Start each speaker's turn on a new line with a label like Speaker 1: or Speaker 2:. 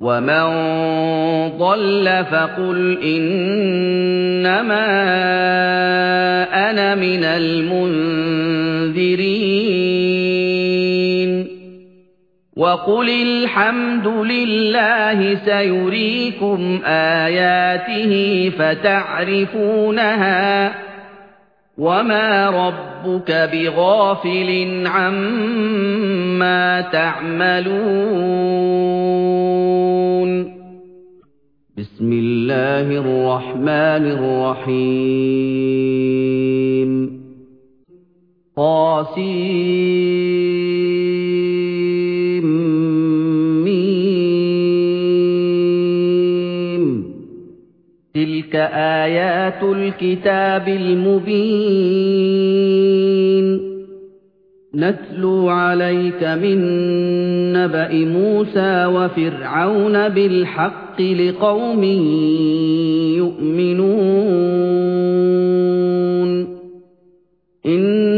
Speaker 1: وَمَن ضَلَّ فَقُلْ إِنَّمَا أَنَا مِنَ الْمُنذِرِينَ وَقُلِ الْحَمْدُ لِلَّهِ سَيُرِيكُمْ آيَاتِهِ فَتَعْرِفُونَهَا وَمَا رَبُّكَ بِغَافِلٍ عَمَّا تَعْمَلُونَ بِسْمِ اللَّهِ الرَّحْمَنِ الرَّحِيمِ تِلْكَ آيَاتُ الْكِتَابِ الْمُبِينِ نَتْلُو عَلَيْكَ مِن نَّبَإِ مُوسَىٰ وَفِرْعَوْنَ بِالْحَقِّ لِقَوْمٍ يُؤْمِنُونَ إِنَّ